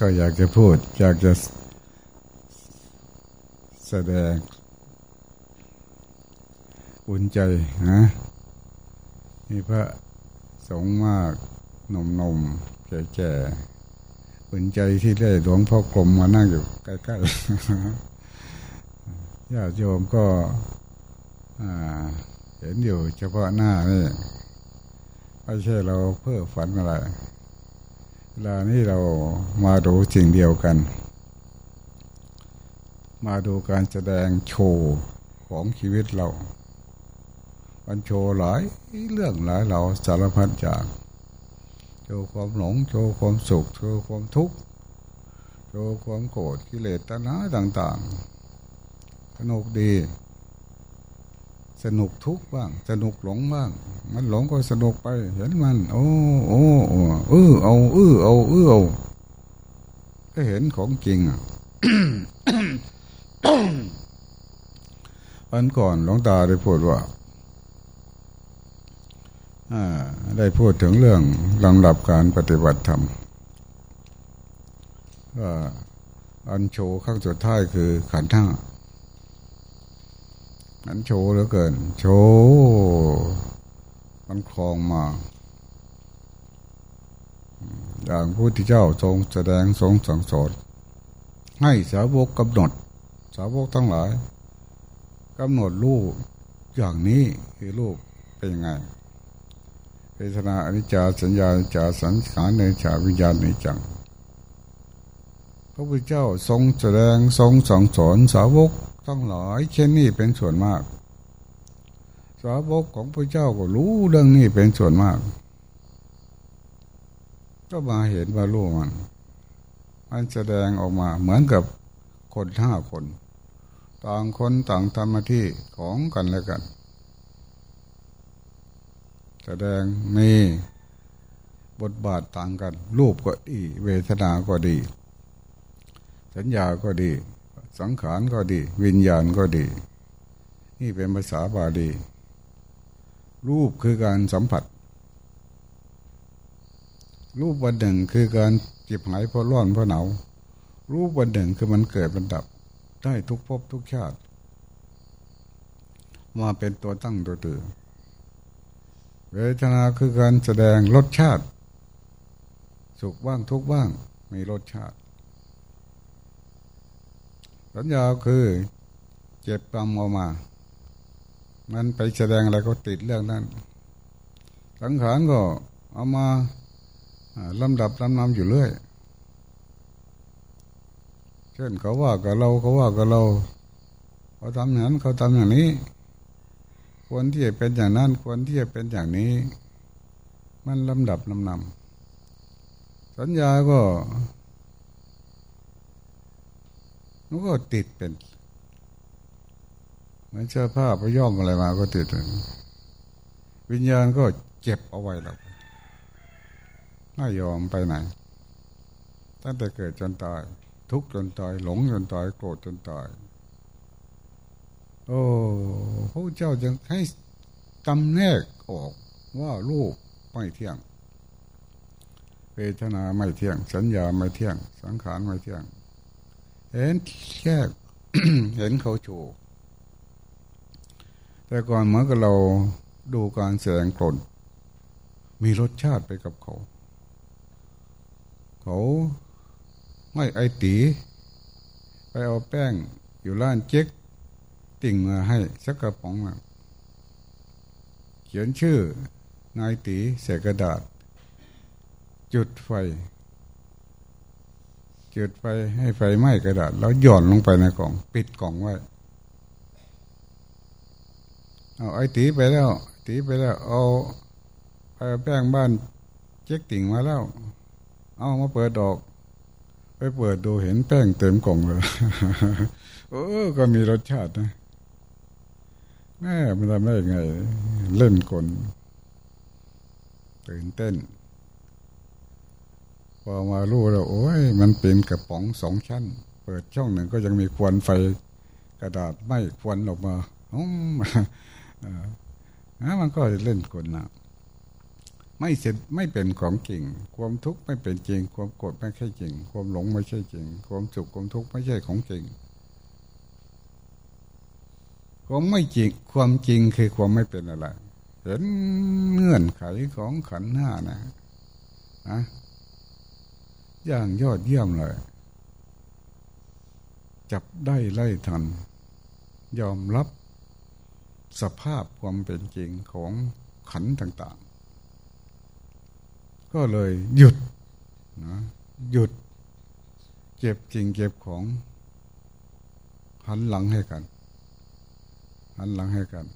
ก็อยากจะพูด อยากจะแสดง อุ่นใจนะมีพระสงฆ์มากหนุ่มๆแก่ๆอุ่นใจที่ได้หลวงพ่อกรมมานั่งอยู่ใกล้ๆญาติโยมก็เห็นอยู่เฉพาะหน้านี่ไม่ใช่เราเพื่อฝันอะไร เวลานี้เรามาดูสิ่งเดียวกัน มาดูการแสดงโชว์ของชีวิตเรามันโชว์หลายเรื่องหลายเราสารพัดจากโชว์ความหลงโชว์ความสุขโชว์ความทุกข์โชว์ความโกรธกิเลสตัณหาต่าง ๆ สนุกดี สนุกทุกบ้าง สนุกหลงบ้าง มันหลงก็สนุกไปเห็นมัน โอ้โอ้เออเอาเออเอาเออเอาก็เห็นของจริงอะอันก่อนหลวงตาได้พูดว่าได้พูดถึงเรื่องลำดับการปฏิบัติธรรมอันโชว์ข้างสุดท้ายคือขันธ์ห้า อันโชว์เหลือเกิน โชว์มันคลองมาอย่างพระพุทธเจ้าทรงแสดงทรงสั่งสอนให้สาวกกำหนด สาวกทั้งหลายกำหนดรูปอย่างนี้คือรูปเป็นยังไงเวทนาอนิจจาสัญญาจาสังขารในจาวิญญาณในจังพระพุทธเจ้าทรงแสดงทรงสั่งสอนสาวก ทั้งหลาย เช่นนี้เป็นส่วนมาก สาวกของพระเจ้าก็รู้เรื่องนี้เป็นส่วนมาก ก็มาเห็นว่ารู้มัน มันแสดงออกมาเหมือนกับคนห้าคน ต่างคนต่างทำหน้าที่ของกันและกัน แสดงมีบทบาทต่างกัน รูปก็ดี เวทนาก็ดี สัญญาก็ดี สังขารก็ดี วิญญาณก็ดี นี่เป็นภาษาบาลี รูปคือการสัมผัส รูปวันหนึ่งคือการจิบหายเพราะร้อนเพราะหนาวรูปวันหนึ่งคือมันเกิดมันดับ ได้ทุกภพทุกชาติ มาเป็นตัวตั้งตัวตื่นเวทนาคือการแสดงรสชาติ สุขบ้างทุกบ้างมีรสชาติ สัญญาคือเจ็บกรรมออกมา มันไปแสดงอะไรก็ติดเรื่องนั้น สังขารก็เอามาลำดับลำนำอยู่เรื่อย เช่นเขาว่ากับเราเขาว่ากับเราเขาทำอย่างนั้นเขาทำอย่างนี้ ควรที่จะเป็นอย่างนั้นควรที่จะเป็นอย่างนี้ มันลำดับลำนำสัญญาก็ มันก็ติดเป็นเหมือนเสื้อผ้าไปย่อมอะไรมาก็ติดวิญญาณก็เจ็บเอาไว้แล้วไม่ยอมไปไหน ตั้งแต่เกิดจนตาย ทุกจนตาย หลงจนตาย โกรธจนตาย โอ้พระเจ้าจึงให้ตำแนกออกว่าลูกไม่เที่ยงเวทนาไม่เที่ยง สัญญาไม่เที่ยง สังขารไม่เที่ยง เห็นแค่เห็นเขาโชว์แต่ก่อนเมื่อกับเราดูการแสดงกลนมีรสชาติไปกับเขา เขาไม่ไอตีไปเอาแป้งอยู่ร้านเจ๊กติ่งมาให้สักกระป๋องมาเขียนชื่อนายตีเสกระดาษ จุดไฟ จุดไฟให้ไฟไหม้กระดาษ แล้วหย่อนลงไปในกล่อง ปิดกล่องไว้เอาไอ้ตีไปแล้ว ตีไปแล้ว เอาแป้งบ้านเจ๊กติ่งมาแล้ว เอามาเปิดดอก ไปเปิดดูเห็นแป้งเต็มกล่องเลยเออก็มีรสชาตินะแม่มันทำได้ไง เล่นกลตื่นเต้น อมารู้แล้วโอ้ยมันเป็นกระป๋องสองชั้น เปิดช่องหนึ่งก็ยังมีควันไฟกระดาษไม่ควันออกมาอ๋อมันก็เล่นกลนะไม่เสร็จไม่เป็นของจริง ความทุกข์ไม่เป็นจริง ความโกรธไม่ใช่จริง ความหลงไม่ใช่จริง ความสุขความทุกข์ไม่ใช่ของจริงความไม่จริงความจริงคือความไม่เป็นอะไรเห็นเงื่อนไขของขันห้านะนะ อย่างยอดเยี่ยมเลย จับได้ไล่ทัน ยอมรับสภาพความเป็นจริงของขันต่าง ๆ ก็เลยหยุดนะหยุด เก็บจริงเก็บของ หันหลังให้กัน หันหลังให้กัน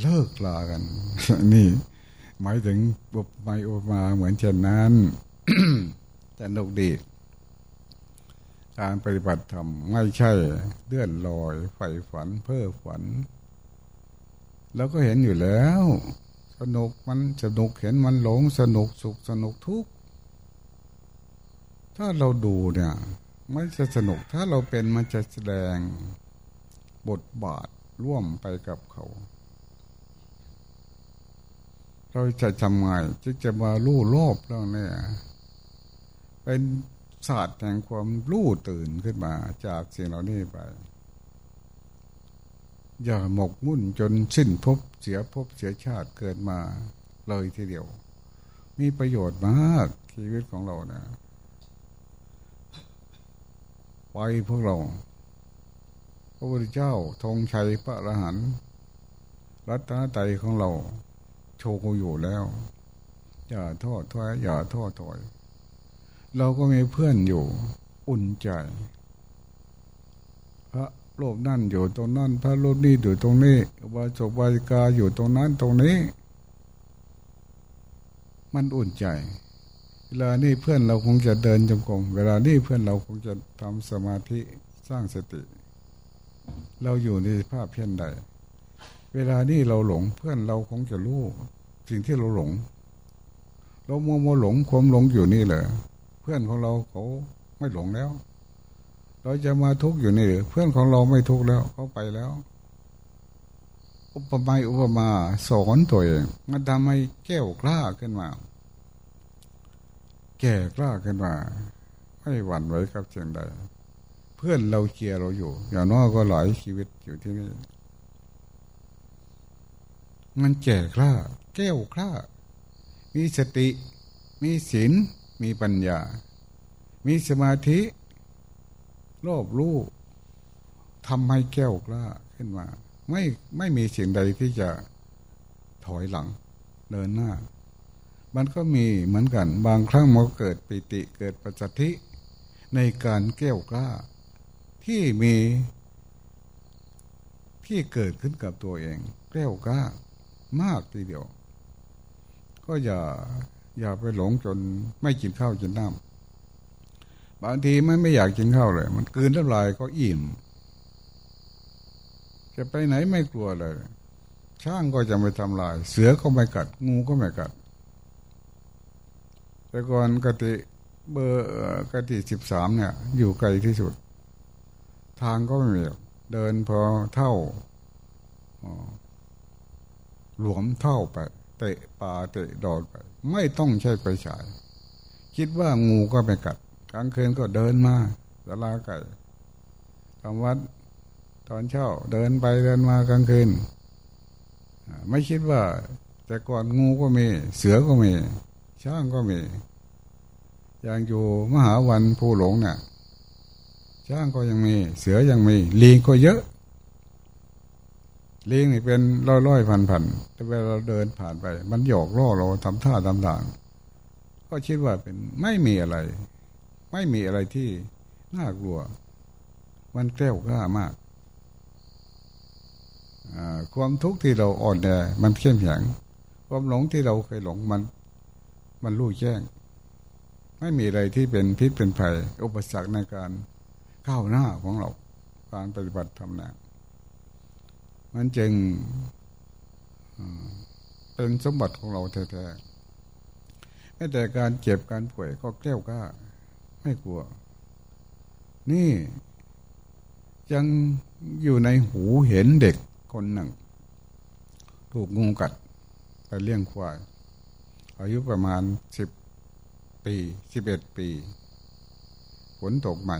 เลิกลากัน นี่ หมายถึงบุบไม่อุมาเหมือนเช่นนั้น แต่นกดีการปฏิบัติธรรมไม่ใช่เลื่อนลอยไฟฝันเพ้อฝันเราก็เห็นอยู่แล้ว สนุกมันสนุกเห็นมันหลงสนุกสุขสนุกทุกข์ถ้าเราดูเนี่ยไม่จะสนุกถ้าเราเป็นมันจะแสดงบทบาทร่วมไปกับเขา เราจะทำไงจะจะมาลู่โลภเรื่องนี้ เป็นศาสตร์แห่งความรู้ตื่นขึ้นมาจากสิ่งเหล่านี้ไป อย่าหมกมุ่นจนสิ้นภพเสียภพเสียชาติเกิดมาเลยทีเดียว มีประโยชน์มากชีวิตของเรานะไปพวกเรา พระพุทธเจ้าธงชัยพระอรหันต์รัตนตรัยของเรา โชว์อยู่แล้ว อย่าทอดถอยอย่าทอดถอย เราก็มีเพื่อนอยู่ อุ่นใจ พระโลกนั่นอยู่ตรงนั้นพระโลกนี้อยู่ตรงนี้วาจกวาจิกาอยู่ตรงนั้นตรงนี้ มันอุ่นใจ เวลานี้เพื่อนเราคงจะเดินจงกรมเวลานี้เพื่อนเราคงจะทำสมาธิสร้างสติ เราอยู่ในภาพเพี้ยนใด เวลานี้เราหลงเพื่อนเราคงจะรู้สิ่งที่เราหลง เราโมโมหลงความหลงอยู่นี่แหละ พื่อนของเราเขาไม่หลงแล้ว เราจะมาทุกข์อยู่นี่หรือเพื่อนของเราไม่ทุกข์แล้วเขาไปแล้ว อุปมาอุปมาสอนตัวเองมันทำให้แก้วกล้าขึ้นมา แก่กล้าขึ้นมาไม่หวั่นไหวกับเชียงใด เพื่อนเราเชียร์เราอยู่ อย่างน้อยก็หลายชีวิตอยู่ที่นี่มันแก่กล้า แก้วกล้า มีสติ มีศีล มีปัญญา มีสมาธิรอบรู้ทำให้แก้วกล้าขึ้นมา ไม่ไม่มีสิ่งใดที่จะถอยหลังเดินหน้า มันก็มีเหมือนกัน บางครั้งมันเกิดปิติเกิดปัจจทิในการแก้วกล้า ที่มีที่เกิดขึ้นกับตัวเอง แก้วกล้ามากทีเดียว ก็อย่า อย่าไปหลงจนไม่กินข้าวกินน้ำบางทีมันไม่อยากกินข้าวเลย มันกืนน้ำลายก็อิ่มจะไปไหนไม่กลัวเลย ช่างก็จะไม่ทำลาย เสือก็ไม่กัด งูก็ไม่กัด แต่ก่อนกติเบอร์กติสิบสามเนี่ย อยู่ไกลที่สุด ทางก็ไม่มีเดินพอเท่าหลวมเท่าไป เตะปลาเตะดอดไป ไม่ต้องใช้ไปฉาย คิดว่างูก็ไม่กัด กลางคืนก็เดินมาสลาไก่ทำวัดตอนเช้าเดินไปเดินมากลางคืน ไม่คิดว่า แต่ก่อนงูก็มี เสือก็มี ช้างก็มี อย่างอยู่มหาวันภูหลงเนี่ยช้างก็ยังมี เสือยังมี ลิงก็เยอะ ลิงนี่เป็นร้อยร้อยพันพันแต่เวลาเราเดินผ่านไป มันหยอกล่อเราทำท่าทำทางก็คิดว่าเป็นไม่มีอะไร ไม่มีอะไรที่น่ากลัว มันแกล้วกล้ามากความทุกข์ที่เราอ่อนแอมันเข้มแข็งความหลงที่เราเคยหลงมัน มันรู้แจ้ง ไม่มีอะไรที่เป็นพิษเป็นภัย อุปสรรคในการก้าวหน้าของเราการปฏิบัติธรรมนะ มันจึงเป็นสมบัติของเราแท้ๆแม้แต่การเจ็บการป่วยก็แก้วกล้าไม่กลัว นี่ยังอยู่ในหูเห็นเด็กคนหนึ่ง ถูกงูกัดไปเลี้ยงควาย อายุประมาณสิบปีสิบเอ็ดปีฝนตกใหม่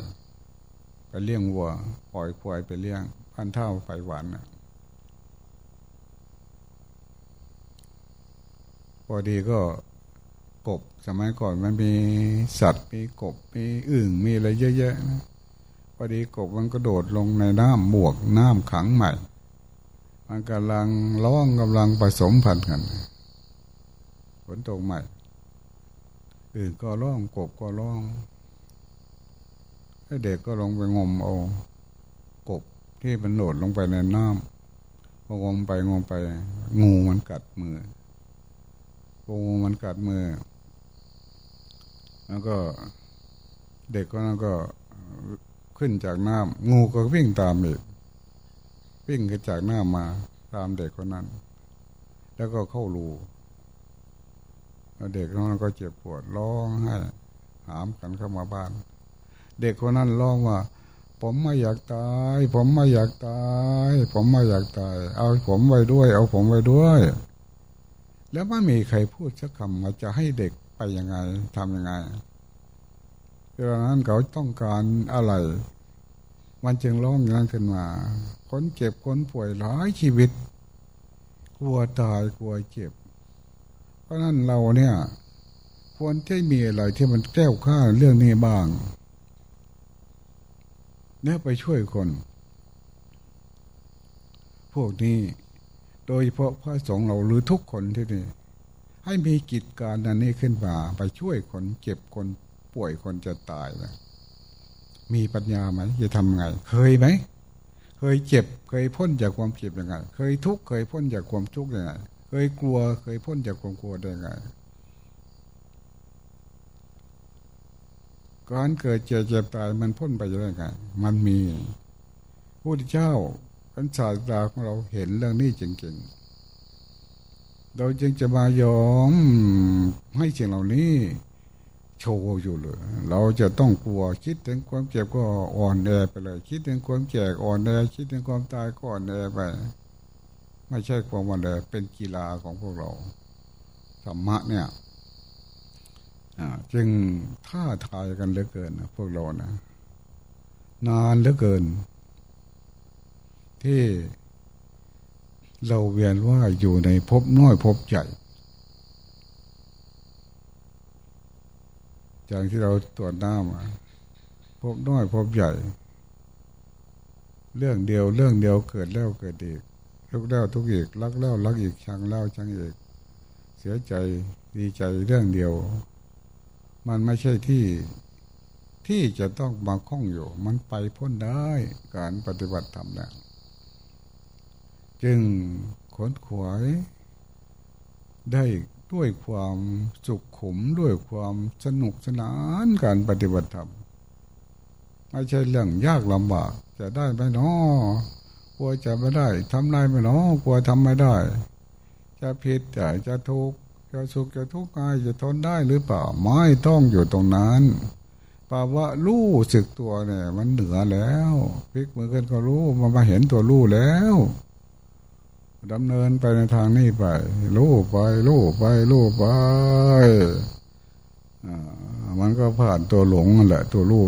ไปเลี้ยงวัวปล่อยควายไปเลี้ยงพันเท่าไฟหวานนะ พอดีก็กบสมัยก่อนมันมีสัตว์มีกบมีอึ่งมีอะไรเยอะแยะนะพอดีกบมันก็โดดลงในน้ำบวกน้ำขังใหม่ มันกำลังร้องกำลังผสมพันธุ์กันฝนตกใหม่อื่นก็ร้องกบก็ร้องให้เด็กก็ลงไปงมเอากบที่มันโหลดลงไปในน้ำพองมไปงมไปงูมันกัดมือ งูมันกัดมือ แล้วก็เด็กก็นั่นก็ขึ้นจากน้ำงูก็วิ่งตามอีกวิ่งขึ้นจากน้ำมาตามเด็กคนนั้น แล้วก็เข้ารูเด็กคนนั้นก็เจ็บปวดร้องไห้หามกันเข้ามาบ้าน เด็กคนนั้นร้องว่า ผมไม่อยากตาย ผมไม่อยากตาย ผมไม่อยากตาย เอาผมไว้ด้วย เอาผมไว้ด้วย แล้วไม่มีใครพูดสักคำว่าจะให้เด็กไปยังไงทำยังไงดังนั้นเขาต้องการอะไร มันจึงร้องอย่างนั้นขึ้นมาคนเจ็บคนป่วยหลายชีวิต กลัวตายกลัวเจ็บ เพราะนั้นเราเนี่ยควรที่มีอะไรที่มันแก้วข้าเรื่องนี้บ้างเนี่ยไปช่วยคน พวกนี้ โดยเฉพาะพระสงฆ์เราหรือทุกคนที่นี่ให้มีกิจการนันนี้ขึ้นมา ไปช่วยคนเจ็บคนป่วยคนจะตายนะมีปัญญาไหมจะทำไง เคยไหม เคยเจ็บ เคยพ้นจากความเจ็บยังไง เคยทุกข์เคยพ้นจากความทุกข์ยังไง เคยกลัวเคยพ้นจากความกลัวได้ยังไงการเกิดเจ็บเจ็บตายมันพ้นไปยังไงมันมีพระเจ้า พันศาสดาของเราเห็นเรื่องนี้จริงๆ เราจึงจะมายอมให้สิ่งเหล่านี้โชว์อยู่เลย เราจะต้องกลัวคิดถึงความเจ็บก็อ่อนแอไปเลย คิดถึงความแก่อ่อนแอคิดถึงความตายก็อ่อนแอไป ไม่ใช่ความอ่อนแอเป็นกีฬาของพวกเราธรรมะเนี่ยจึงท้าทายกันเหลือเกินพวกเรานะ นานเหลือเกิน ที่เราเวียนว่าอยู่ในภพน้อยภพใหญ่อย่างที่เราตรวจหน้ามาพบน้อยพบใหญ่ เรื่องเดียวเรื่องเดียวเกิดแล้วเกิดอีกทุกแล้วทุกอีกรักแล้วรักอีกชังแล้วชังอีก เสียใจดีใจเรื่องเดียว มันไม่ใช่ที่ที่จะต้องมาคล้องอยู่ มันไปพ้นได้การปฏิบัติธรรมแล้ว จึงขนขวายได้ด้วยความสุขขมด้วยความสนุกสนานการปฏิบัติธรรมไม่ใช่เรื่องยากลำบาก จะได้ไหมเนาะกลัวจะไม่ได้ทำได้ไหมเนาะกลัวทำไม่ได้ จะผิดจะจะทุกข์จะสุขจะทุกข์กายจะทนได้หรือเปล่าไม่ต้องอยู่ตรงนั้นปาว่ารู้สึกตัวเนี่ย มันเหนือแล้วพลิกมือกันก็รู้มันมาเห็นตัวรู้แล้ว ดำเนินไปในทางนี้ไปรู้ไปรู้ไปรู้ไปมันก็ผ่านตัวหลงนั่นแหละ ตัวรู้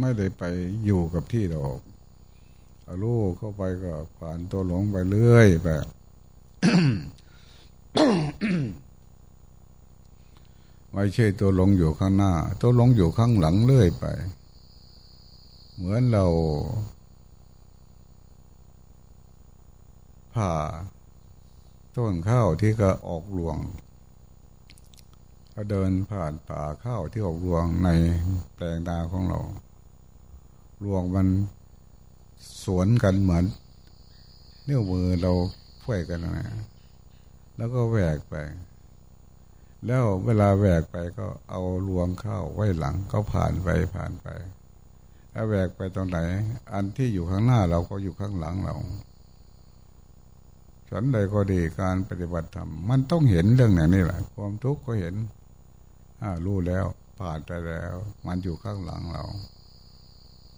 ไม่ได้ไปอยู่กับที่ดอกรู้เข้าไปก็ผ่านตัวหลงไปเรื่อยไปไม่ใช่ตัวหลงอยู่ข้างหน้า ตัวหลงอยู่ข้างหลังเรื่อยไป เหมือนเรา ผ่า ต้นข้าวที่ก็ออกรวงก็เดินผ่านป่าข้าวที่ออกรวงในแปลงนาของเรา รวงมันสวนกันเหมือนเนื้อมือเราพ่วยกันนะแล้วก็แหวกไป แล้วเวลาแหวกไปก็เอารวงข้าวไว้หลังก็ผ่านไปผ่านไปถ้าแหวกไปตรงไหน อันที่อยู่ข้างหน้าเราก็อยู่ข้างหลังเรา ฉันใดก็ดีการปฏิบัติธรรมมันต้องเห็นเรื่องไหนนี่แหละ ความทุกข์ก็เห็นอ่ารู้แล้วผ่านไปแล้ว มันอยู่ข้างหลังเรา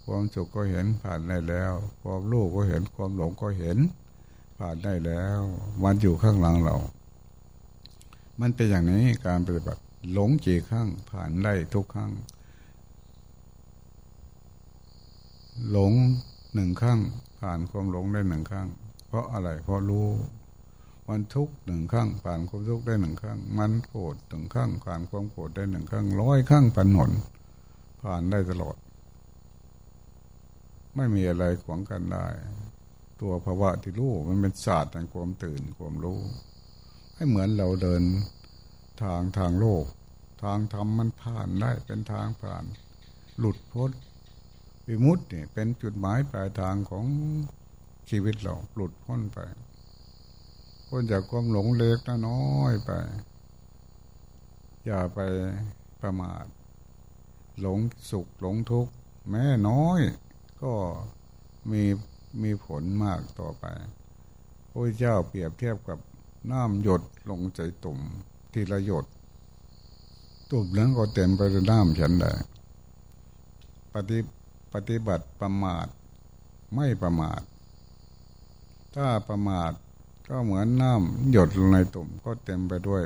ความสุขก็เห็นผ่านได้แล้ว ความรู้ก็เห็นความหลงก็เห็น ผ่านได้แล้ว มันอยู่ข้างหลังเรา มันเป็นอย่างนี้การปฏิบัติหลงจีข้างผ่านได้ทุกครั้งหลงหนึ่งข้างผ่านความหลงได้หนึ่งข้าง ราะอะไร เพราะรู้ มันทุกหนึ่งข้างผ่านความทุกข์ได้หนึ่งข้างมันโกรธหนึ่งข้างผ่านความโกรธได้หนึ่งข้างร้อยข้างผ่านหนผ่านได้ตลอด ไม่มีอะไรขวางกันได้ ตัวภาวะที่รู้มันเป็นศาสตร์แห่งความตื่นความรู้ให้เหมือนเราเดินทางทางโลก ทางธรรมมันผ่านได้เป็นทางผ่าน หลุดพ้นวิมุตติเป็นจุดหมายปลายทางของ ชีวิตเราหลุดพ้นไปพ้นจากความหลงเล็กน้อยไป อย่าไปประมาท หลงสุขหลงทุกข์แม้น้อย ก็มีมีผลมากต่อไปพระเจ้าเปรียบเทียบกับน้ำหยดลงใจตุ่มทีละหยด ตุ่มนั้นก็เต็มไปด้วยน้ำฉันได้ปฏิปฏิบัติประมาทไม่ประมาท ถ้าประมาทก็เหมือนน้ำหยดลงในตุ่มก็เต็มไปด้วย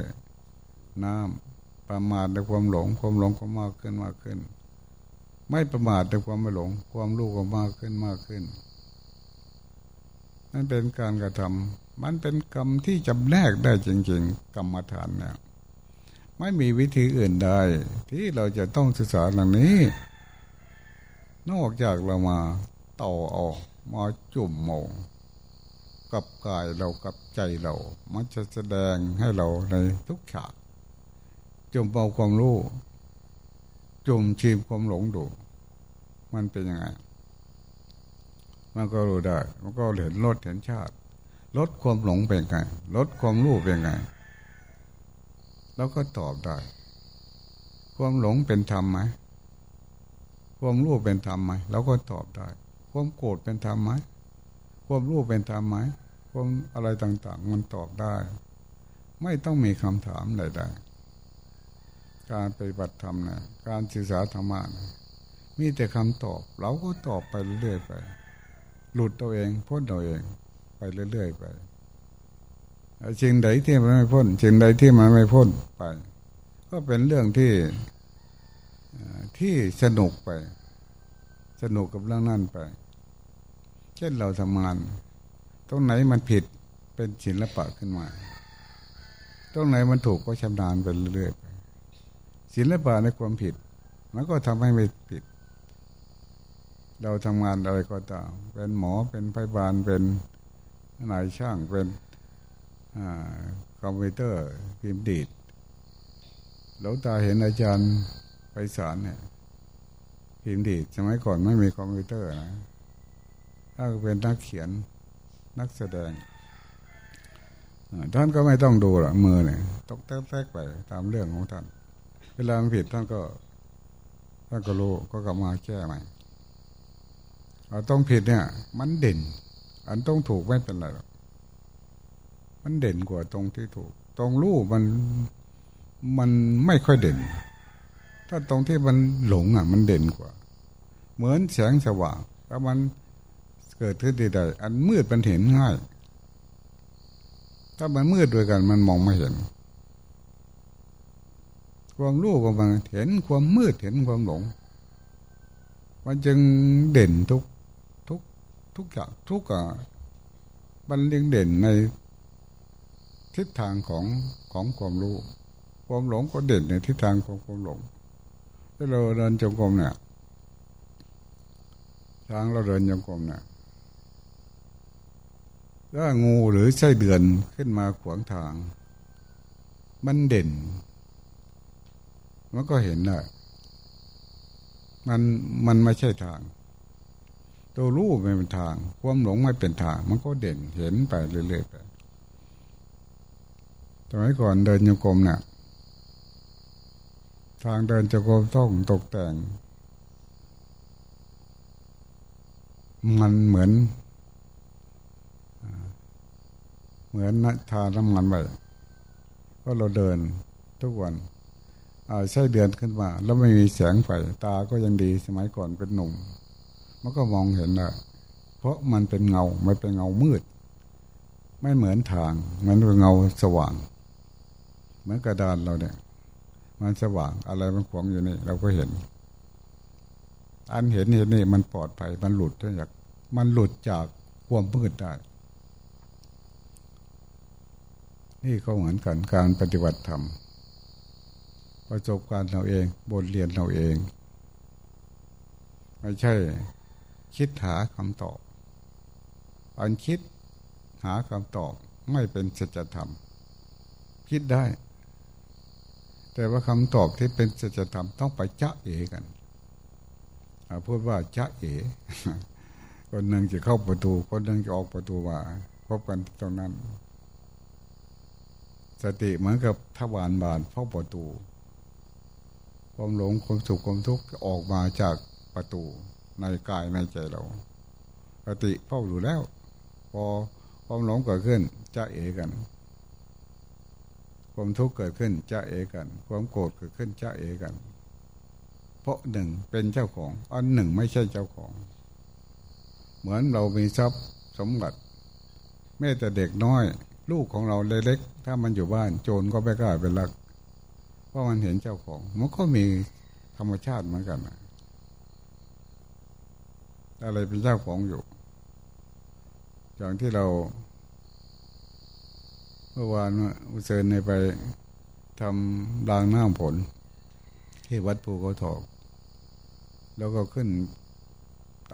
น้ำประมาทในความหลง ความหลงก็มากขึ้นมากขึ้น ไม่ประมาทในความไม่หลง ความรู้ก็มากขึ้นมากขึ้นนั่นเป็นการกระทำมันเป็นกรรมที่จำแนกได้จริง ๆ กรรมฐานเนี่ยไม่มีวิธีอื่นใดที่เราจะต้องศึกษาหล่านี้ นอกจากเรามาต่อออกมาจุ่มมอง กับกายเรากับใจเรา มันจะแสดงให้เราในทุกฉากจุมเบาความรู้จุมชิมความหลงดู มันเป็นยังไง มันก็รู้ได้ มันก็เห็นลดเห็นชาติ ลดความหลงเป็นไง ลดความรู้เป็นไง แล้วก็ตอบได้ ความหลงเป็นธรรมไหมความรู้เป็นธรรมไหมเราก็ตอบได้ ความโกรธเป็นธรรมไหม ความรู้เป็นธรรมไหมความอะไรต่างๆ มันตอบได้ ไม่ต้องมีคำถามใดๆการปฏิบัติธรรมนะการศึกษาธรรมะนะมีแต่คำตอบ เราก็ตอบไปเรื่อยๆไป หลุดตัวเองพ้นตัวเองไปเรื่อยๆไปสิ่งใดที่มันไม่พ้นสิ่งใดที่มันไม่พ้นไป ก็เป็นเรื่องที่ที่สนุกไป สนุกกับเรื่องนั้นไป ช่นเราทำงาน ตรงไหนมันผิดเป็นศิลปะขึ้นมา ตรงไหนมันถูกก็ชำนาญไปเรื่อยๆศิลปะในความผิด มันก็ทำให้ไม่ผิด เราทำงานอะไรก็ตาม เป็นหมอเป็นพยาบาลเป็นนายช่างเป็นคอมพิวเตอร์พิมพ์ดีดหลวงตาเห็นอาจารย์ไปสอนเนี่ยพิมพ์ดีดสมัยก่อนไม่มีคอมพิวเตอร์นะ ถ้าเป็นนักเขียนนักแสดงท่านก็ไม่ต้องดูหรอกมือเนี่ยตกแทกไปตามเรื่องของท่าน เวลาผิดท่านก็ท่านก็รู้ก็กลับมาแก้ใหม่เอาต้องผิดเนี่ย มันเด่น อันต้องถูกไม่เป็นไรหรอกมันเด่นกว่าตรงที่ถูก ตรงรู้มันมันไม่ค่อยเด่น ถ้าตรงที่มันหลงอะ มันเด่นกว่า เหมือนแสงสว่างถ้ามัน เกิดขึ้นใดๆอันมืดมันเห็นง่าย ถ้ามันมืดด้วยกันมันมองไม่เห็น ความรู้ของมันเห็นความมืดเห็นความหลง มันจึงเด่นทุกทุกทุกอย่างทุกอะมันเรียงเด่นในทิศทางของของความรู้ ความหลงก็เด่นในทิศทางของความหลงถ้าเราเดินจงกรมเนี่ยทางเราเดินจงกรมเนี่ย ถ้างูหรือไส้เดือนขึ้นมาขวางทาง มันเด่น มันก็เห็นได้มันมันไม่ใช่ทาง ตัวรู้ไม่เป็นทาง ความหลงไม่เป็นทาง มันก็เด่นเห็นไปเรื่อยๆไปสมัยก่อนเดินโยกรมเนี่ยทางเดินจะกรมต้องตกแต่ง มันเหมือน เหมือนทาน้ำมันไปก็เราเดินทุกวันใช้เดือนขึ้นมา แล้วไม่มีแสงไฟตาก็ยังดีสมัยก่อนเป็นหนุ่ม มันก็มองเห็นได้เพราะมันเป็นเงาไม่เป็นเงามืด ไม่เหมือนทาง มันเป็นเงาสว่างเหมือนกระดานเราเนี่ย มันสว่างอะไรมันขวางอยู่นี่ เราก็เห็น อันเห็นเห็นนี่มันปลอดภัยมันหลุดจากมันหลุดจากความมืดได้ นี่ก็เหมือนกันการปฏิบัติธรรม ประสบการณ์เราเองบทเรียนเราเอง ไม่ใช่ คิดหาคำตอบ อันคิดหาคำตอบไม่เป็นสัจธรรม คิดได้ แต่ว่าคำตอบที่เป็นสัจธรรมต้องไปจะเอกันพูดว่าจะเอคนหนึ่งจะเข้าประตู คนหนึ่งจะออกประตูว่าพบกันตรงนั้น สติเหมือนกับทวารบานเฝ้าประตู ความหลงความสุขความทุกข์ออกมาจากประตูในกายในใจเราสติเฝ้าอยู่แล้ว พอความหลงเกิดขึ้นจะเอกัน ความทุกข์เกิดขึ้นจะเอกัน ความโกรธเกิดขึ้นจะเอกัน เพราะหนึ่งเป็นเจ้าของ อันหนึ่งไม่ใช่เจ้าของ เหมือนเรามีทรัพย์สมบัติแม้แต่เด็กน้อย ลูกของเราเล็กๆถ้ามันอยู่บ้านโจรก็ไม่กล้าเป็นลัก เพราะมันเห็นเจ้าของมันก็มีธรรมชาติเหมือนกันอะไรเป็นเจ้าของอยู่ อย่างที่เรา เมื่อวานอุเซนไปทำรางน้ำผล ที่วัดภูเขาถอกแล้วก็ขึ้น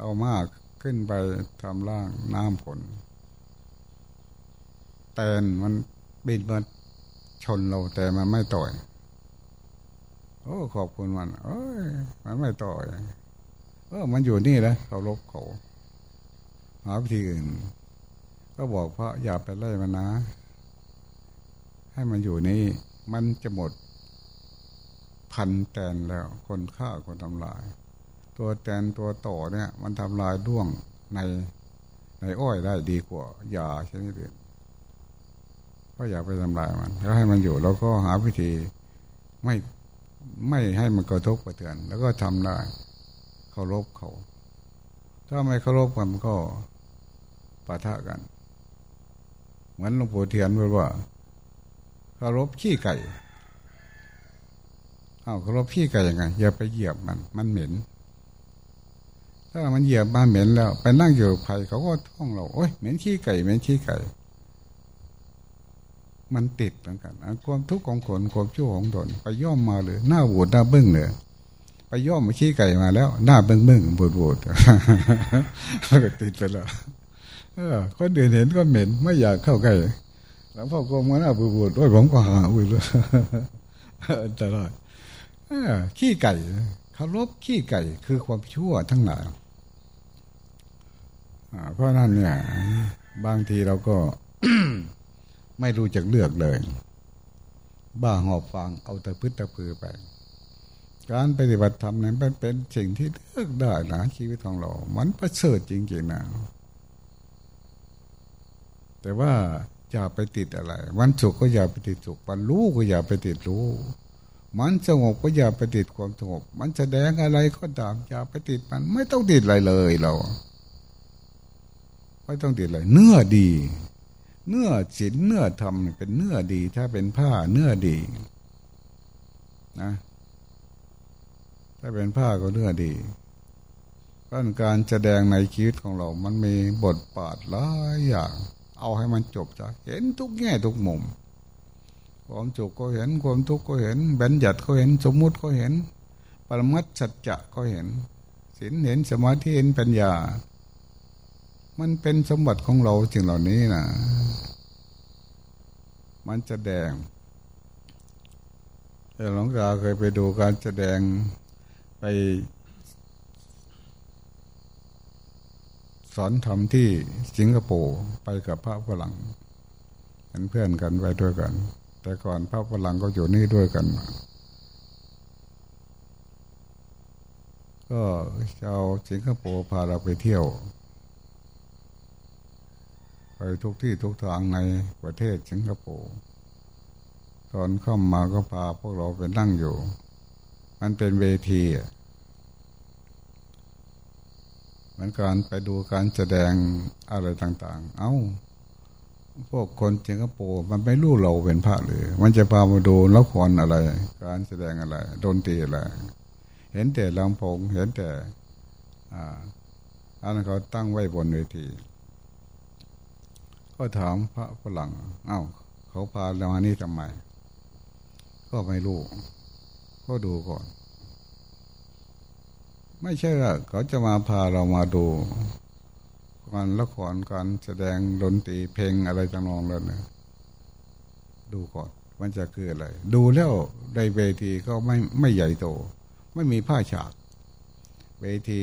เอามากขึ้นไปทำล่างน้ำผล แตนมันบินมาชนเราแต่มันไม่ต่อย โอ้ขอบคุณมัน เอ้ยมันไม่ต่อย เออ มันอยู่นี่แหละเขาลบเขาหาวิธีอื่น ก็บอกพระอย่าไปไล่มันนะ ให้มันอยู่นี่ มันจะหมด พันแตนแล้ว คนฆ่าคนทำลาย ตัวแตนตัวต่อเนี่ย มันทำลายด้วงในในอ้อยได้ดีกว่า ยาชนิดอื่น ก็อยากไปทำลายมันแล้วให้มันอยู่แล้วก็หาวิธีไม่ไม่ให้มันกระทบกระเทือน แล้วก็ทำได้เคารพเขา ถ้าไม่เคารพกันก็ปะทะกันเหมือนหลวงปู่เทียนพูดว่าเคารพขี้ไก่เอาเคารพขี้ไก่ยังไงอย่าไปเหยียบมันมันเหม็น ถ้ามันเหยียบมาเหม็นแล้ว ไปนั่งอยู่ไผ่เขาก็ท่องเราโอ้ยเหม็นขี้ไก่เหม็นขี้ไก่ มันติดเหมือนกันความทุกข์ของคนความชั่วของตนไปย่อมมาเลยหน้าบูดหน้าบึ้งเลยไปย่อมมาขี้ไก่มาแล้ว หน้าบึ้งบึ้งบูดบูดก็ติดไปแล้วเออคนเดินเห็นก็เหม็นไม่อยากเข้าใกล้หลังพ่อกรมก็หน้าบูดบูดว่าผมก็หาอุ้ยเลยตลอดขี้ไก่เคารพขี้ไก่คือความชั่วทั้งหลายเพราะนั้นเนี่ย บางทีเราก็ ไม่รู้จักเลือกเลย บ้าหอบฟังเอาแต่พึ่ตะพือไป การปฏิบัติธรรมนั้นเป็นเป็นสิ่งที่เลือกได้นะชีวิตของเรา มันประเสริฐจริงๆนะแต่ว่าอย่าไปติดอะไร วันสุขก็อย่าไปติดสุขวันรู้ก็อย่าไปติดรู้ มันสงบก็อย่าไปติดความสงบ มันแสดงอะไรก็ตามอย่าไปติดมัน ไม่ต้องติดอะไรเลยเรา ไม่ต้องติดเลยเนื้อดี เนื้อศีลเนื้อธรรมเป็นเนื้อดี ถ้าเป็นผ้าเนื้อดี นะ ถ้าเป็นผ้าก็เนื้อดีก็การแสดงในชีวิตของเรา มันมีบทบาทหลายอย่าง เอาให้มันจบจ้ะเห็นทุกแง่ทุกมุม ความจุกก็เห็น ความทุกข์ก็เห็น บัญญัติก็เห็น สมมุติก็เห็น ปรมัตสัจจะก็เห็นศีลเห็นสมาธิเห็นปัญญา มันเป็นสมบัติของเราสิ่งเหล่านี้นะ มันจะแดงหลวงตาเคยไปดูการแสดงไปสอนทำที่สิงคโปร์ไปกับพระฝรั่งเป็นเพื่อนกันไปด้วยกัน แต่ก่อนพระฝรั่งก็อยู่นี่ด้วยกัน ก็ชาวสิงคโปร์พาเราไปเที่ยว ไปทุกที่ทุกทางในประเทศสิงคโปร์ตอนเข้ามาก็พาพวกเราไปนั่งอยู่ มันเป็นเวทีเหมือนการไปดูการแสดงอะไรต่าง ๆ เอา้า พวกคนสิงคโปร์มันไม่รู้เราเป็นพระเลย มันจะพามาดูละครอะไร การแสดงอะไรดนตรีอะไร เห็นแต่ลำโพงเห็นแต่ อ่าอันนั้นเขาตั้งไว้บนเวที ก็ถามพระฝรั่งเอา้าเขาพาเรามานี่ทำไม ก็ไม่รู้ ก็ดูก่อน ไม่ใช่ว่าเขาจะมาพาเรามาดูการละครการแสดงดนตรีเพลงอะไรต่างๆแล้วนะดูก่อนมันจะคืออะไร ดูแล้วในเวทีก็ไม่ไม่ใหญ่โต ไม่มีผ้าฉาก เวที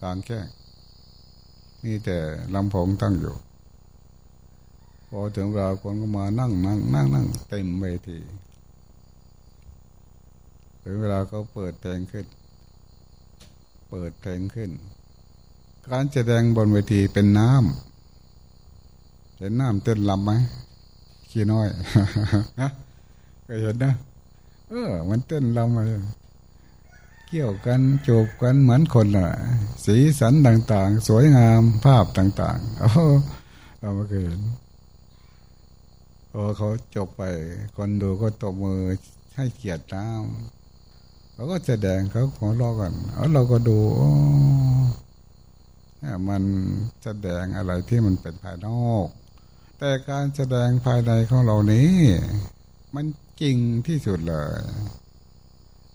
กลางแค่ มีแต่ลำโพงตั้งอยู่ พอถึงเวลาคนก็มานั่งนั่งนั่งนั่งเต็มเวทีถึงเวลาก็เปิดเพลงขึ้น เปิดเพลงขึ้น การแสดงบนเวทีเป็นน้ำเห็นน้ำเต้นลำไหมขี้น้อยฮะเคยเห็นนะเออ มันเต้นลำเลย เกี่ยวกันจูบกันเหมือนคนอะ สีสันต่างๆ สวยงามภาพต่างๆโอ้เราไม่เคยเห็นพอเขาจบไป คนดูก็ตบมือให้เกียรติน้ำเขาก็แสดงเขาหัวเราะกันแล้วเราก็ดูมันแสดงอะไรที่มันเป็นภายนอก แต่การแสดงภายในของเรานี้ มันจริงที่สุดเลย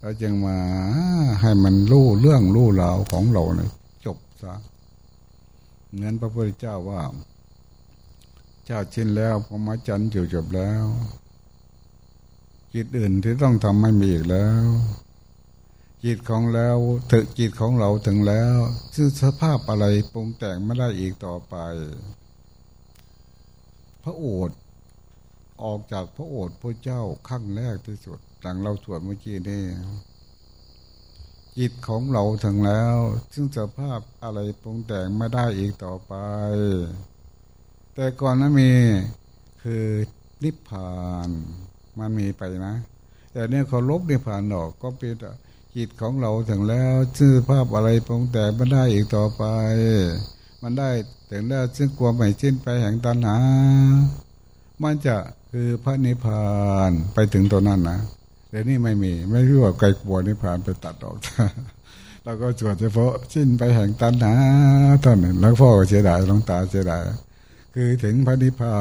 เราจึงมาให้มันรู้เรื่องรู้ราวของเราเนี่ยจบซะเงินพระพุทธเจ้าว่า เจ้าชินแล้วพรหมจรรย์อยู่จบแล้วกิจอื่นที่ต้องทำไม่มีอีกแล้วจิตของแล้วถึงจิตของเราถึงแล้วซึ่งสภาพอะไรปรุงแต่งไม่ได้อีกต่อไป พระโอษฐ์ออกจากพระโอษฐ์พระเจ้าขั้งแรกที่สุด หลังเราสวดเมื่อกี้นี่จิตของเราถึงแล้ว ซึ่งสภาพอะไรปรุงแต่งไม่ได้อีกต่อไป แต่ก่อนนั้นมีคือนิพพานมันมีไปนะ แต่เนี่ยเขาลบนิพพานออกก็เป็นจิตของเราถึงแล้วชื่อภาพอะไรปรุงแต่งไม่ได้อีกต่อไป มันได้ถึงแล้วซึ่งความไม่สิ้นไปแห่งตัณหา มันจะคือพระนิพพานไปถึงตัวนั้นนะ แต่นี่ไม่มี ไม่รู้ว่าไกลกลัวนิพพานไปตัดออกเราก็สวดเฉพาะสิ้นไปแห่งตัณหาตอนนั้นแล้วพ่อเสียดายลงตาเสียดายคือถึงพระนิพพา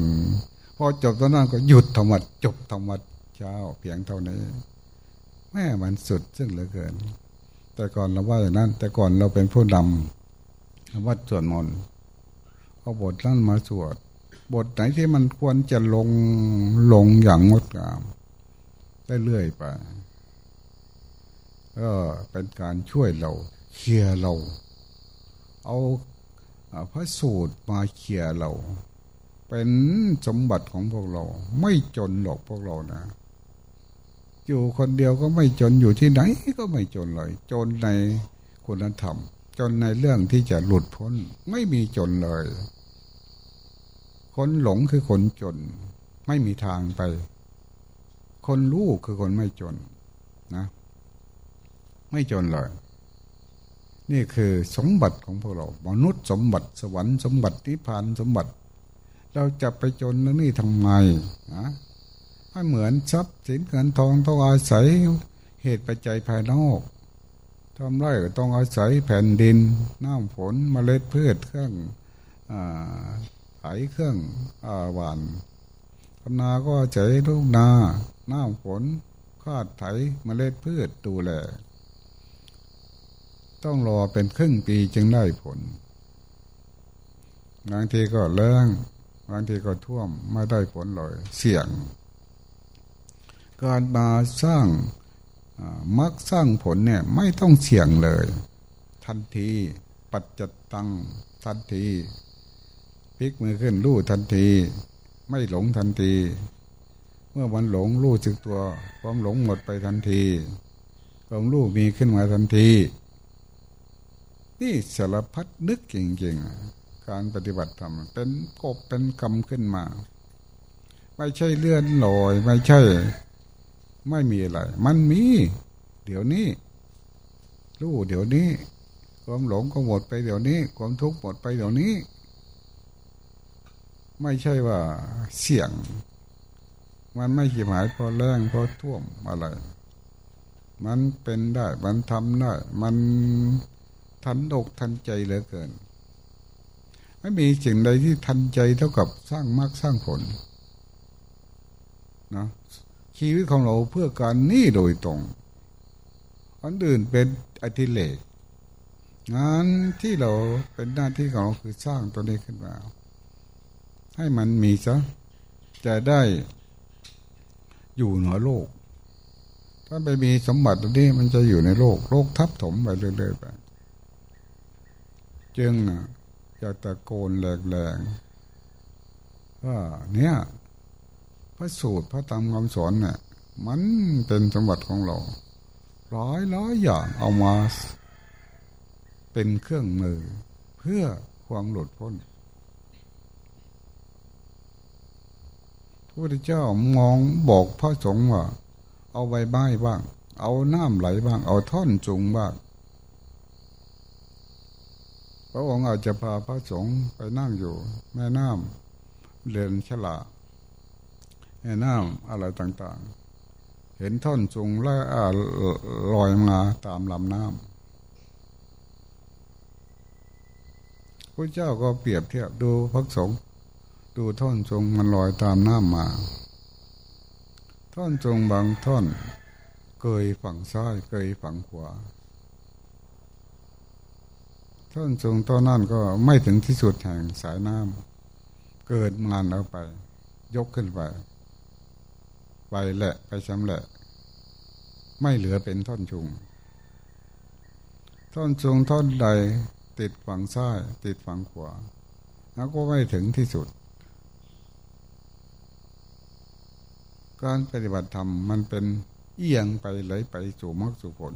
นพอจบตอนนั้นก็หยุดธรรมะจบธรรมะเช้าเพียงเท่านี้ แม่มันสุดซึ่งเหลือเกิน แต่ก่อนเราว่าอย่างนั้น แต่ก่อนเราเป็นผู้นำวัดสวดมนต์เอาบทนั้นมาสวด บทไหนที่มันควรจะลงลงอย่างงดงาม เรื่อยไปก็เป็นการช่วยเราเคลียเรา เอาพระสูตรมาเคลียเรา เป็นสมบัติของพวกเรา ไม่จนหรอกพวกเรานะอยู่คนเดียวก็ไม่จนอยู่ที่ไหนก็ไม่จนเลย จนในคุณธรรม จนในเรื่องที่จะหลุดพ้นไม่มีจนเลย คนหลงคือคนจน ไม่มีทางไป คนรู้คือคนไม่จนนะ ไม่จนเลย นี่คือสมบัติของพวกเรา มนุษย์สมบัติสวรรค์สมบัตินิพพานสมบัติ เราจะไปจนแล้วนี่ทำไมนะไม่เหมือนทรัพย์สินเงินทองต้องอาศัยเหตุปัจจัยภายนอกทำไรก็ต้องอาศัยแผ่นดิน น้ำฝนมเมล็ดพืชเครื่องไถเครื่องอหวาน ทำนาก็อาศัยลูกนาน้ำฝนคาดไถมเมล็ดพืชดูแล ต้องรอเป็นครึ่งปีจึงได้ผล บางทีก็เลื่องบางทีก็ท่วมไม่ได้ผลเลยเสี่ยง การมาสร้างมักสร้างผลเนี่ยไม่ต้องเสี่ยงเลย ทันทีปัจจตังทันทีพลิกมือขึ้นรู้ทันที ไม่หลงทันที เมื่อมันหลงรู้จึกตัว ความหลงหมดไปทันทีความรู้มีขึ้นมาทันที นี่สารพัดนึกจริงๆ การปฏิบัติธรรมเป็นกบเป็นกรรมขึ้นมา ไม่ใช่เลื่อนลอยไม่ใช่ ไม่มีอะไร มันมี เดี๋ยวนี้ รู้เดี๋ยวนี้ ความหลงก็หมดไปเดี๋ยวนี้ ความทุกข์หมดไปเดี๋ยวนี้ ไม่ใช่ว่าเสี่ยง มันไม่ขีหายเพอแรงเพอท่วมอะไร มันเป็นได้มันทำได้ มันทันอกทันใจเหลือเกิน ไม่มีสิ่งใดที่ทันใจเท่ากับสร้างมากสร้างผลนะชีวิตของเราเพื่อการนี่โดยตรงอันอื่นเป็นอธิเลกงานที่เราเป็นหน้าที่ของเราคือสร้างตัวนี้ขึ้นมา ให้มันมีซะจะได้อยู่เหนือโลก ถ้าไปมีสมบัติตัวนี้มันจะอยู่ในโลก โลกทับถมไปเรื่อยๆไปจึงจะตะโกนแหลกๆว่าเนี่ยพระสูตรพระธรรมคำสอนเนี่ยมันเป็นสมบัติของเราร้อยร้อยอย่างเอามาเป็นเครื่องมือเพื่อความหลุดพ้น พระพุทธเจ้ามองบอกพระสงฆ์ว่า เอาใบไม้บ้าง เอาน้ำไหลบ้าง เอาท่อนจุงบ้าง พระองค์อาจจะพาพระสงฆ์ไปนั่งอยู่ แม่น้ำเรือนฉลาแม่น้ำอะไรต่างๆ เห็นท่อนจุงแล้วลอยมาตามลำน้ำพระเจ้าก็เปรียบเทียบดูพระสงฆ์ ดูท่อนจงมันลอยตามน้ำมา ท่อนจงบางท่อนเกยฝั่งซ้ายเกยฝั่งขวาท่อนจงตอนนั้นก็ไม่ถึงที่สุดแห่งสายน้ำเกิดงานเอาไป ยกขึ้นไป ไปแหละไปช้ำแหละ ไม่เหลือเป็นท่อนจุง ท่อนจงท่อนใดติดฝั่งซ้าย ติดฝั่งขวาแล้วก็ไม่ถึงที่สุด การปฏิบัติธรรมมันเป็นเอียงไปไหลไปสู่มรรคสู่ผล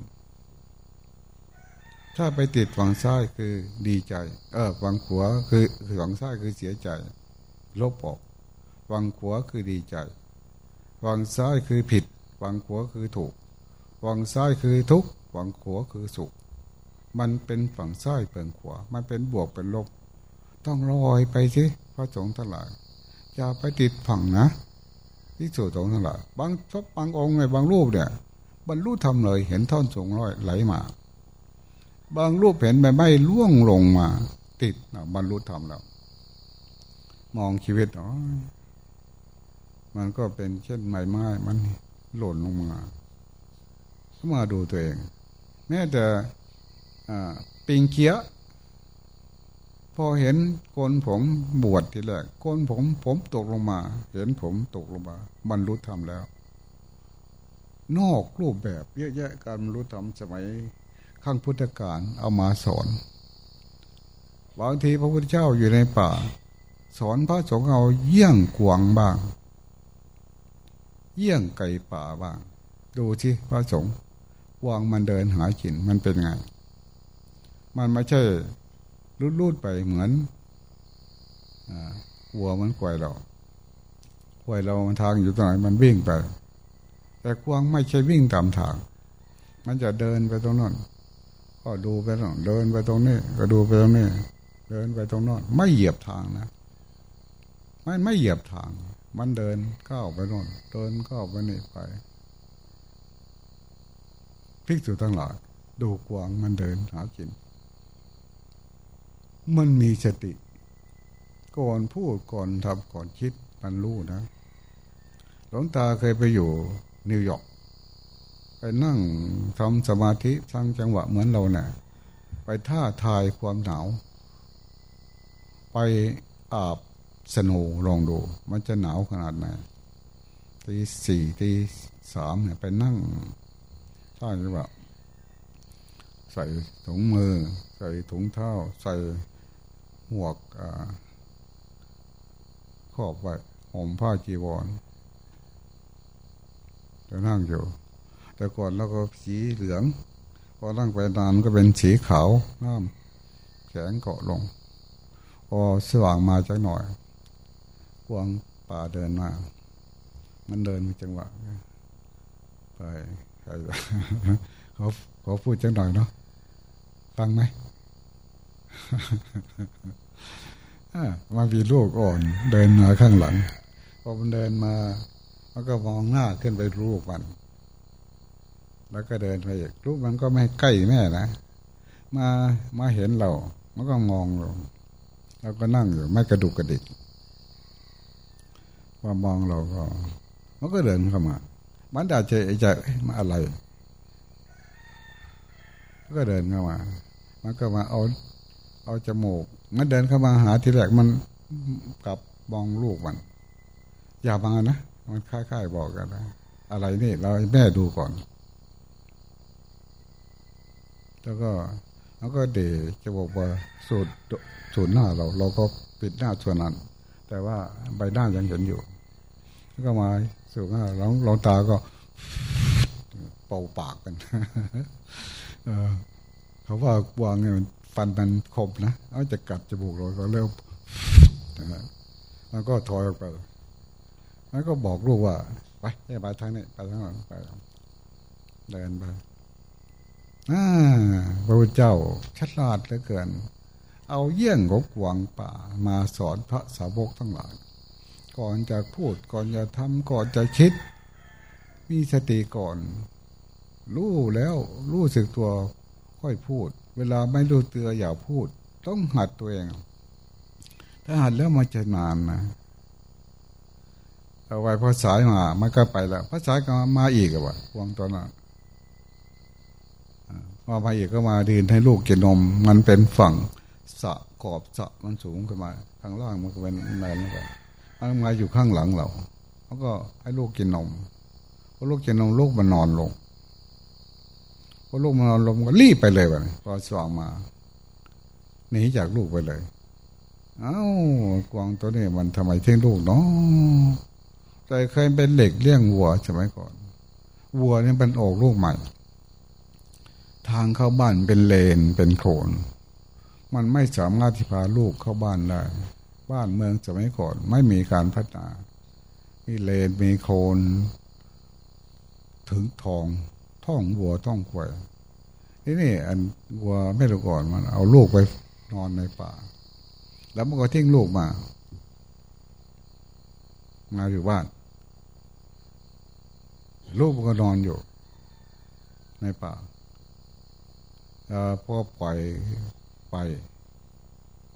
ถ้าไปติดฝั่งซ้ายคือดีใจ เออฝั่งขวาคือฝั่งซ้ายคือเสียใจ ลบออกฝั่งขวาคือดีใจฝั่งซ้ายคือผิดฝั่งขวาคือถูกฝั่งซ้ายคือทุกข์ฝั่งขวาคือสุข มันเป็นฝั่งซ้ายเป็นขวามันเป็นบวกเป็นลบ ต้องลอยไปสิพระสงฆ์ทั้งหลายอย่าไปติดฝั่งนะ ที่สุดสงฆ์ทั้งหลายบางทบบางองค์ในบางรูปเนี่ย บรรลุธรรมเลย เห็นท่อนสูงร้อยไหลมา บางรูปเห็นใบไม้ล่วงลงมา ติดนะบรรลุธรรมแล้ว มองชีวิตอ๋อมันก็เป็นเช่นใบไม้มันหล่นลงมามาดูตัวเอง แม้แต่ปิงเคีย พอเห็นโกนผมบวชทีแรกโกนผมผมตกลงมา เห็นผมตกลงมาบรรลุธรรมแล้ว นอกรูปแบบเยอะแยะการบรรลุธรรมสมัยข้างพุทธกาลเอามาสอนบางทีพระพุทธเจ้าอยู่ในป่า สอนพระสงฆ์เอาเยี่ยงกวางบ้าง เยี่ยงไก่ป่าบ้าง ดูที่พระสงฆ์วางมันเดินหากินมันเป็นไง มันไม่ใช่ รูดๆไปเหมือนวัวมันกวยเรากวยเราทางอยู่ตรงไหนมันวิ่งไป แต่กวางไม่ใช่วิ่งตามทาง มันจะเดินไปตรงนั้นก็ดูไปตรงเดินไปตรงนี้ก็ดูไปตรงนี้เดินไปตรงนั้นไม่เหยียบทางนะไม่ไม่เหยียบทาง มันเดินก้าวไปโน่นเดินก้าวไปนี่ไปภิกษุทั้งหลายดูกวางมันเดินหากิน มันมีสติ ก่อนพูดก่อนทำก่อนคิดมันรู้นะ หลวงตาเคยไปอยู่นิวยอร์กไปนั่งทำสมาธิสร้างจังหวะเหมือนเราเนี่ยไปท้าทายความหนาว ไปอาบ snow ลองดู มันจะหนาวขนาดไหนตีสี่ตีสามเนี่ยไปนั่งท่าจังหวะใส่ถุงมือ ใส่ถุงเท้า ใส่ หมวกครอบไว้ห่มผ้าจีวรจะนั่งอยู่ แต่ก่อนเราก็สีเหลือง พอนั่งไปนานก็เป็นสีขาวน้ำแข็งเกาะลง พอสว่างมาจักหน่อยกวงป่าเดินมา มันเดินมีจังหวะ ไปเขาเขาพูดจังหน่อยเนาะฟังไหม มันมีลูกอ่อน เดินมาข้างหลังพอมันเดินมามันก็มองหน้าขึ้นไปลูกมัน แล้วก็เดินไปอีกลูกมันก็ไม่ใกล้แม่นะมามาเห็นเรา มันก็มองเราเราก็นั่งอยู่ไม่กระดุกกระดิกว่ามองเราก็ มันก็เดินเข้ามา มันอาจจะจะมาอะไร ก็เดินเข้ามา มันก็มาเอา เอาจมูก มันเดินเข้ามาหาทีแรกมันกลับมองลูกมัน อย่ามานะมันค่ายๆบอกกันนะอะไรนี่ เราแม่ดูก่อน แล้วก็แล้วก็เดจะบอกว่าสูดสูดหน้าเรา เราก็ปิดหน้าส่วนนั้น แต่ว่าใบหน้ายังเห็นอยู่ แล้วก็มาสูดหน้าลองลองตาก็เป่าปากกัน เขาว่าวางเนี่ย ฟันมันคมนะเอาจะกัดจมูกเราก็เร็วนะมันก็ถอยออกไปมันก็บอกลูกว่าไปไปทางนี้ไปทางนั้นไปเดินไปพระพุทธเจ้าฉลาดเหลือเกิน เอาเยี่ยงของกวางป่ามาสอนพระสาวกทั้งหลาย ก่อนจะพูดก่อนจะทำก่อนจะคิด มีสติก่อน รู้แล้วรู้สึกตัวค่อยพูด เวลาไม่รู้เตืออย่าพูด ต้องหัดตัวเอง ถ้าหัดแล้วมันจะนานนะเอาไว้พอสามามันก็ไปแล้วพอสาก็มาอีกอะวะวงตัวนั้นพอมาไปอีกก็มาดินให้ลูกกินนม มันเป็นฝั่งสะขอบสะมันสูงขึ้นมาข้างล่างมันก็เป็นแมนไปมันมาอยู่ข้างหลังเราเขาก็ให้ลูกกินนมพอลูกกินนมลูกมันนอนลง อลูกมันลงก็รีบไปเลยไปพอสว่างมาหนีจากลูกไปเลย เอา้ากวางตัวนี้มันทำไมทิ้งลูกเนาะแต่เคยเป็นเหล็กเลี้ยงวัวใช่ไหมก่อน วัวนี่เป็นออกลูกใหม่ ทางเข้าบ้านเป็นเลนเป็นโขนมันไม่สามารถที่พาลูกเข้าบ้านได้บ้านเมืองสมัยก่อนไม่มีการพัฒนา มีเลนมีโคนถึงทอง ท่องวัวท่องควายนี่นี่อันวัวไม่รู้ก่อนมัน เอาลูกไปนอนในป่า แล้วมันก็ทิ้งลูกมา มาอยู่บ้าน ลูกมันก็นอนอยู่ ในป่าพอปล่อยไป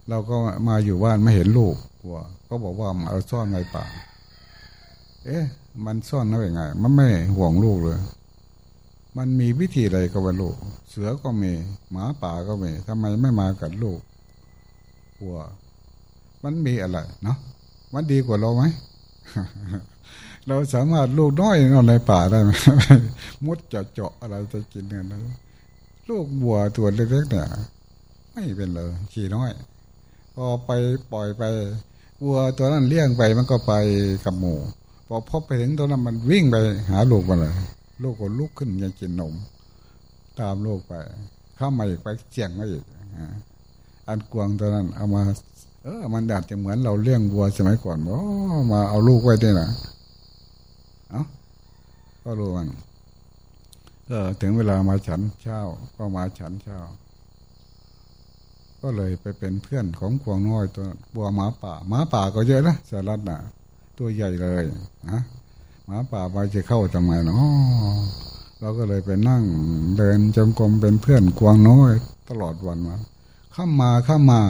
เราก็มาอยู่บ้านไม่เห็นลูกกลัวก็บอกว่ามาเอาซ่อนในป่า เอ๊ะ มันซ่อนได้ยังไง มันไม่ห่วงลูกเลย มันมีวิธีอะไรกับลูกเสือก็มี หมาป่าก็มีทำไมไม่มากับลูกกลัว มันมีอะไรเนาะมันดีกว่าเราไหมเราสามารถลูกน้อยนอนในป่าได้ไหมมดจะเจาะอะไรจะกินกันนะลูกบัวตัวเล็กๆเนี่ยไม่เป็นเลยขี่น้อย พอไปปล่อยไปวัวตัวนั้นเลี้ยงไปมันก็ไปกับหมูพอพบไปถึงตัวนั้นมันวิ่งไปหาลูกมาเลย ลูกก็ลุกขึ้นยังกินนม ตามลูกไป เข้ามาอีกไปเจียงมาอีกอันกวางตัวนั้น เอามา เออ มันดัดจะเหมือนเราเลี้ยงวัวสมัยก่อนโอ้มาเอาลูกไว้ด้วยนะเอ้าก็รู้มันก็ถึงเวลามาฉันเช้า ก็มาฉันเช้า ก็เลยไปเป็นเพื่อนของกวางน้อยตัวบัวหมาป่าหมาป่าก็เยอะนะสารัตน่ะตัวใหญ่เลยนะ หมาป่าไปจะเข้าทำไมเนาะเราก็เลยไปนั่งเดินจงกรมเป็นเพื่อนกวางน้อย ตลอดวันมาข้ามาข้ามา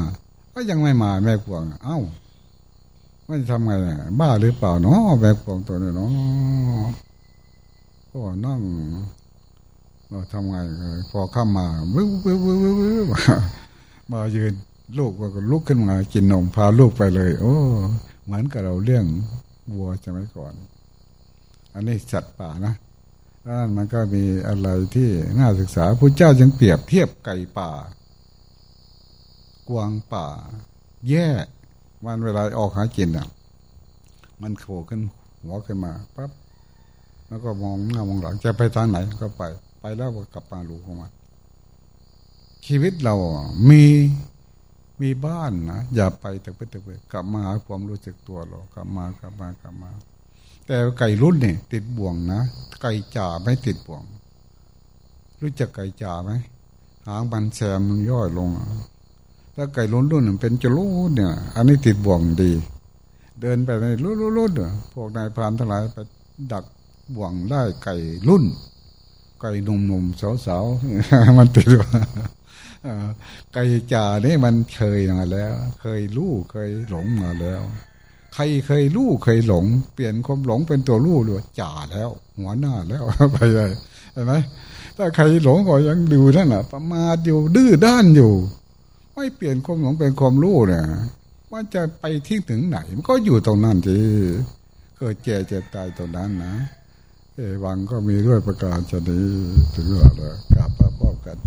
ก็ยังไม่มาแม่กวาง เอ้าไม่ทำไงบ้าหรือเปล่าเนาะแม่กวางตัวนี้เนาะก็นั่งเราทำไงพอข้ามาวิววิววิววิวมายืนลูกก็ลุกขึ้นมากินนมพาลูกไปเลย โอ้ เหมือนกับเราเลี้ยงวัวใช่ไหมก่อน อันนี้สัตว์ป่านะนั่นมันก็มีอะไรที่น่าศึกษาพระเจ้าจึงเปรียบเทียบไก่ป่า กวางป่า แย่มันเวลาออกหากินอะ มันโผล่ขึ้นหัวขึ้นมาปั๊บแล้วก็มองหน้ามองหลังจะไปทางไหนก็ไป ไปแล้วก็กลับมาลูของมันชีวิตเรามีมีบ้านนะอย่าไปแต่ไปแต่ไปกลับมาหาความรู้สึกตัวเรากลับมากลับมากลับมา แต่ไก่รุ่นเนี่ยติดบ่วงนะไก่จ่าไม่ติดบ่วง รู้จักไก่จ่าไหมหางมันแซมมันย่อยลงถ้าไก่ล้นรุ่นเป็นจะรู้เนี่ย อันนี้ติดบ่วงดี เดินไปในรุ่นรุ่นพวกนายพรานทั้งหลายไปดักบ่วงได้ไก่รุ่น ไก่หนุ่มๆสาวๆมันติดไก่จ่านี่มันเคยมาแล้ว เคยรู้เคยหลงมาแล้ว รเคยรู้เคยหลง เปลี่ยนความหลงเป็นตัวรู้เลยจ่าแล้ว หัวหน้าแล้วไปเลยเห็นไหมถ้าใครหลงก็ยังดูนั่นแหละประมาทอยู่ดื้อด้านอยู่ ไม่เปลี่ยนความหลงเป็นความรู้เนี่ยมันจะไปที่ถึงไหน มันก็อยู่ตรงนั้นทีเกิดเจ็บเจ็บตายตรงนั้นนะเอวังก็มีด้วยประการชนีถึงว่าเลยกราบพระพ่อกัน